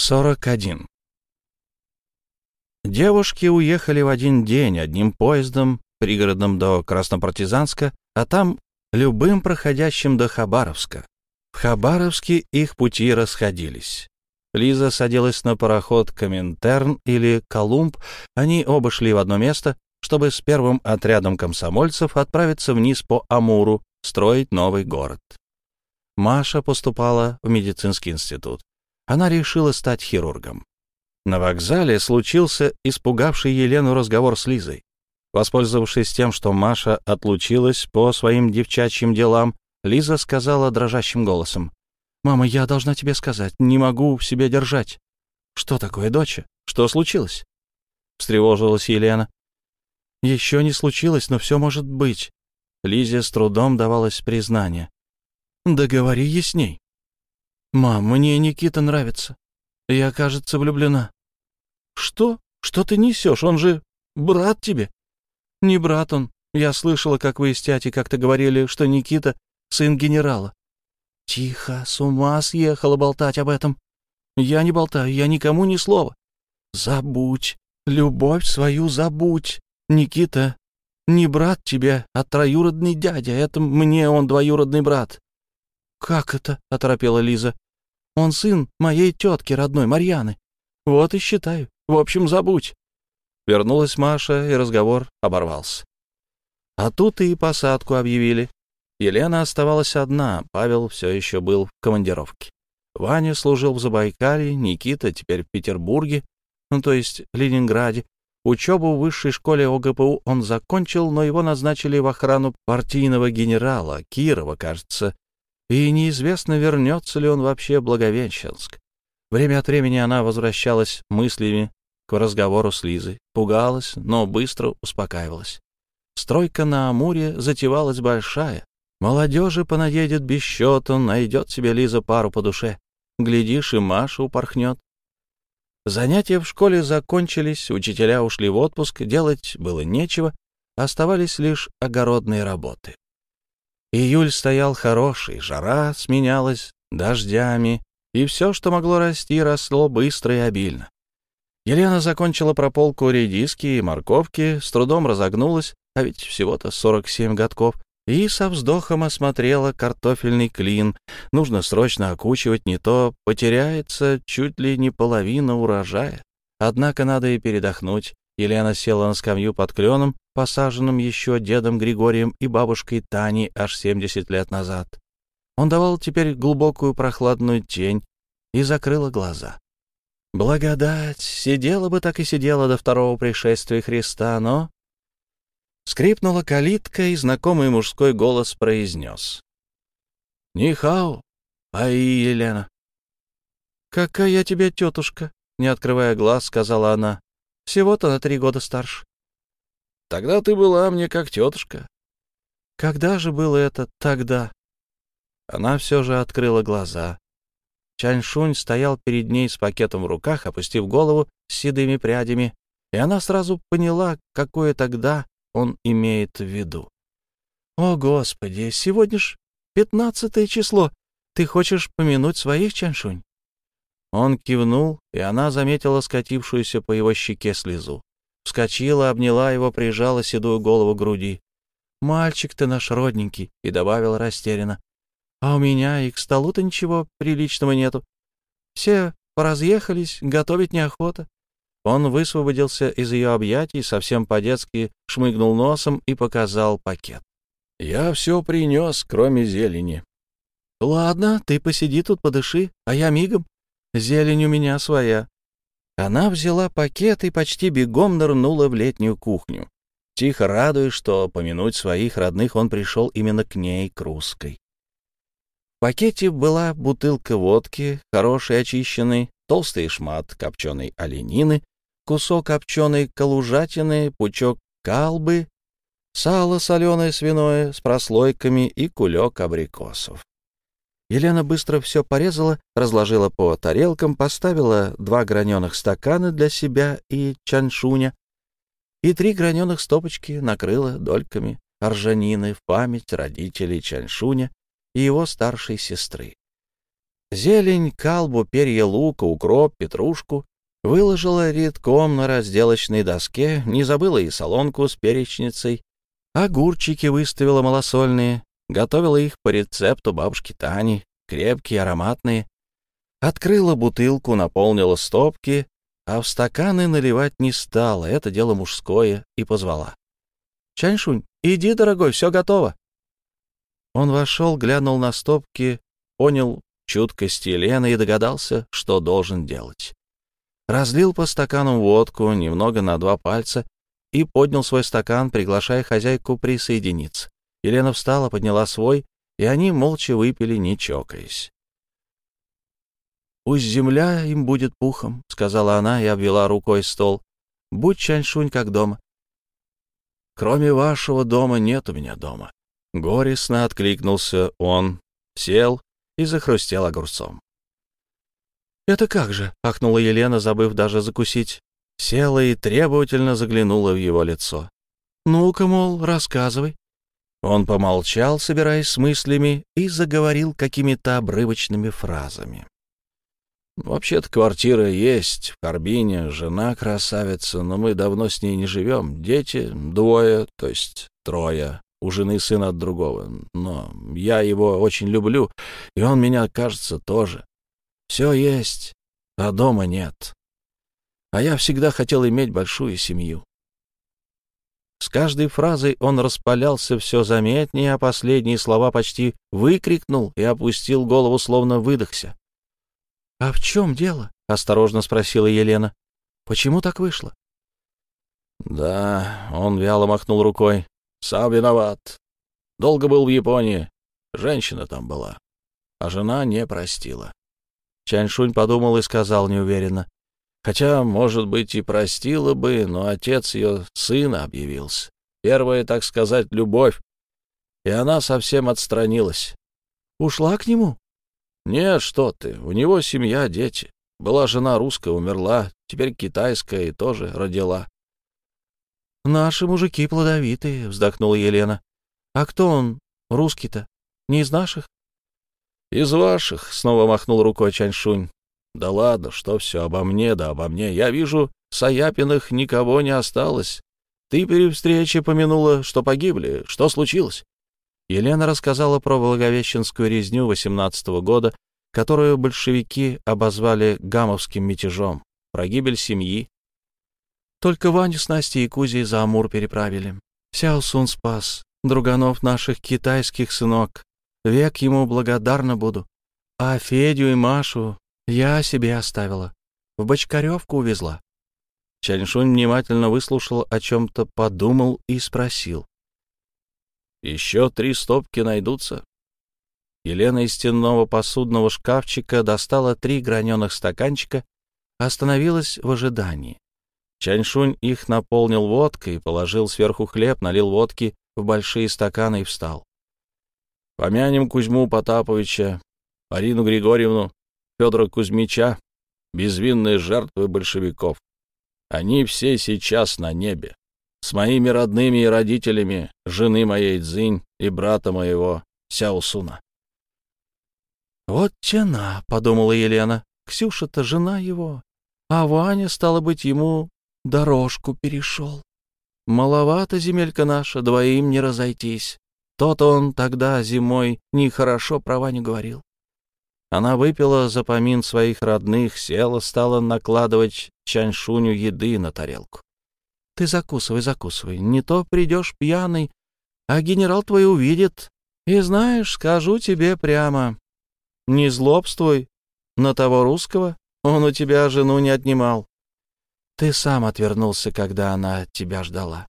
41. Девушки уехали в один день одним поездом, пригородным до Краснопартизанска, а там любым проходящим до Хабаровска. В Хабаровске их пути расходились. Лиза садилась на пароход Коминтерн или Колумб. Они оба шли в одно место, чтобы с первым отрядом комсомольцев отправиться вниз по Амуру, строить новый город. Маша поступала в медицинский институт. Она решила стать хирургом. На вокзале случился испугавший Елену разговор с Лизой. Воспользовавшись тем, что Маша отлучилась по своим девчачьим делам, Лиза сказала дрожащим голосом. «Мама, я должна тебе сказать, не могу в себе держать». «Что такое, доча? Что случилось?» Встревожилась Елена. «Еще не случилось, но все может быть». Лизе с трудом давалось признание. «Да говори ясней». «Мам, мне Никита нравится. Я, кажется, влюблена». «Что? Что ты несешь? Он же брат тебе». «Не брат он. Я слышала, как вы с тятей как-то говорили, что Никита — сын генерала. Тихо, с ума съехала болтать об этом. Я не болтаю, я никому ни слова. Забудь, любовь свою забудь. Никита, не брат тебе, а троюродный дядя. Это мне он двоюродный брат. Как это? — оторопела Лиза. Он сын моей тетки родной, Марьяны. Вот и считаю. В общем, забудь. Вернулась Маша, и разговор оборвался. А тут и посадку объявили. Елена оставалась одна, Павел все еще был в командировке. Ваня служил в Забайкалье, Никита теперь в Петербурге, ну, то есть Ленинграде. Учебу в высшей школе ОГПУ он закончил, но его назначили в охрану партийного генерала, Кирова, кажется, и неизвестно, вернется ли он вообще в Благовещенск. Время от времени она возвращалась мыслями к разговору с Лизой, пугалась, но быстро успокаивалась. Стройка на Амуре затевалась большая, Молодежи понадедет без счета, найдет себе Лиза пару по душе. Глядишь, и Маша упорхнет. Занятия в школе закончились, учителя ушли в отпуск, делать было нечего, оставались лишь огородные работы. Июль стоял хороший, жара сменялась дождями, и все, что могло расти, росло быстро и обильно. Елена закончила прополку редиски и морковки, с трудом разогнулась, а ведь всего-то 47 годков, и со вздохом осмотрела картофельный клин. Нужно срочно окучивать, не то потеряется чуть ли не половина урожая. Однако надо и передохнуть. Елена села на скамью под кленом, посаженным еще дедом Григорием и бабушкой Таней аж 70 лет назад. Он давал теперь глубокую прохладную тень и закрыла глаза. Благодать! Сидела бы так и сидела до второго пришествия Христа, но Скрипнула калитка, и знакомый мужской голос произнес. «Нихао, ай, Елена». «Какая я тебе тетушка?» — не открывая глаз, сказала она. «Всего-то на три года старше». «Тогда ты была мне как тетушка». «Когда же было это тогда?» Она все же открыла глаза. Чаньшунь стоял перед ней с пакетом в руках, опустив голову с седыми прядями, и она сразу поняла, какое тогда он имеет в виду. «О, Господи, сегодня ж пятнадцатое число. Ты хочешь помянуть своих, Чаншунь?» Он кивнул, и она заметила скатившуюся по его щеке слезу. Вскочила, обняла его, прижала седую голову к груди. «Мальчик ты наш родненький», — и добавила растерянно. «А у меня и к столу-то ничего приличного нету. Все поразъехались, готовить неохота. Он высвободился из ее объятий, совсем по-детски шмыгнул носом и показал пакет. «Я все принес, кроме зелени». «Ладно, ты посиди тут, подыши, а я мигом. Зелень у меня своя». Она взяла пакет и почти бегом нырнула в летнюю кухню, тихо радуясь, что помянуть своих родных он пришел именно к ней, к русской. В пакете была бутылка водки, хорошей очищенной, толстый шмат копченой оленины, кусок копченой калужатины, пучок калбы, сало соленое свиное с прослойками и кулек абрикосов. Елена быстро все порезала, разложила по тарелкам, поставила два граненых стакана для себя и чаншуня и три граненых стопочки накрыла дольками ржанины в память родителей чаншуня и его старшей сестры. Зелень, калбу, перья лука, укроп, петрушку выложила редком на разделочной доске, не забыла и солонку с перечницей, огурчики выставила малосольные, готовила их по рецепту бабушки Тани, крепкие, ароматные, открыла бутылку, наполнила стопки, а в стаканы наливать не стала, это дело мужское, и позвала. «Чаньшунь, иди, дорогой, все готово». Он вошел, глянул на стопки, понял чуткость Елены и догадался, что должен делать. Разлил по стакану водку, немного на два пальца, и поднял свой стакан, приглашая хозяйку присоединиться. Елена встала, подняла свой, и они молча выпили, не чокаясь. «Пусть земля им будет пухом», — сказала она и обвела рукой стол. «Будь Чаньшунь как дома». «Кроме вашего дома нет у меня дома». Горестно откликнулся он, сел и захрустел огурцом. «Это как же?» — ахнула Елена, забыв даже закусить. Села и требовательно заглянула в его лицо. «Ну-ка, мол, рассказывай». Он помолчал, собираясь с мыслями, и заговорил какими-то обрывочными фразами. «Вообще-то квартира есть, в Карбине, жена красавица, но мы давно с ней не живем. Дети двое, то есть трое, у жены сын от другого. Но я его очень люблю, и он меня, кажется, тоже. Все есть, а дома нет. А я всегда хотел иметь большую семью. С каждой фразой он распалялся все заметнее, а последние слова почти выкрикнул и опустил голову, словно выдохся. — А в чем дело? — осторожно спросила Елена. — Почему так вышло? — Да, он вяло махнул рукой. — Сам виноват. Долго был в Японии. Женщина там была. А жена не простила. Чаньшунь подумал и сказал неуверенно. Хотя, может быть, и простила бы, но отец ее сына объявился. Первая, так сказать, любовь. И она совсем отстранилась. Ушла к нему? Нет, что ты, у него семья, дети. Была жена русская, умерла, теперь китайская и тоже родила. «Наши мужики плодовитые», — вздохнула Елена. «А кто он, русский-то? Не из наших?» «Из ваших», — снова махнул рукой Чаньшунь. «Да ладно, что все обо мне, да обо мне. Я вижу, Саяпиных никого не осталось. Ты при встрече помянула, что погибли. Что случилось?» Елена рассказала про Благовещенскую резню 18 -го года, которую большевики обозвали гамовским мятежом, про гибель семьи. Только Ваню с Настей и Кузей за Амур переправили. Сяосун спас, друганов наших китайских сынок, Век ему благодарна буду. А Федю и Машу я себе оставила. В Бочкаревку увезла. Чаньшунь внимательно выслушал, о чем-то подумал и спросил. «Еще три стопки найдутся?» Елена из стенного посудного шкафчика достала три граненых стаканчика, остановилась в ожидании. Чаньшунь их наполнил водкой, положил сверху хлеб, налил водки в большие стаканы и встал. Помянем Кузьму Потаповича, Арину Григорьевну, Федора Кузьмича, безвинные жертвы большевиков. Они все сейчас на небе. С моими родными и родителями, жены моей Цзинь и брата моего Сяосуна. «Вот тена», — подумала Елена, — «Ксюша-то жена его, а Ваня, стало быть, ему дорожку перешел. Маловато земелька наша, двоим не разойтись. То-то он тогда зимой нехорошо про Ваню говорил. Она выпила за помин своих родных, села, стала накладывать чаньшуню еды на тарелку. — Ты закусывай, закусывай, не то придешь пьяный, а генерал твой увидит. И знаешь, скажу тебе прямо, не злобствуй на того русского, он у тебя жену не отнимал. Ты сам отвернулся, когда она тебя ждала.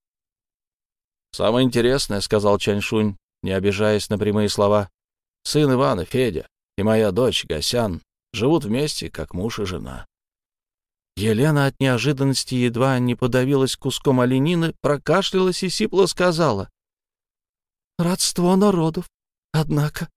— Самое интересное, — сказал Чаньшунь, не обижаясь на прямые слова. «Сын Ивана, Федя, и моя дочь, Гасян, живут вместе, как муж и жена». Елена от неожиданности едва не подавилась куском оленины, прокашлялась и сипло сказала. «Родство народов, однако».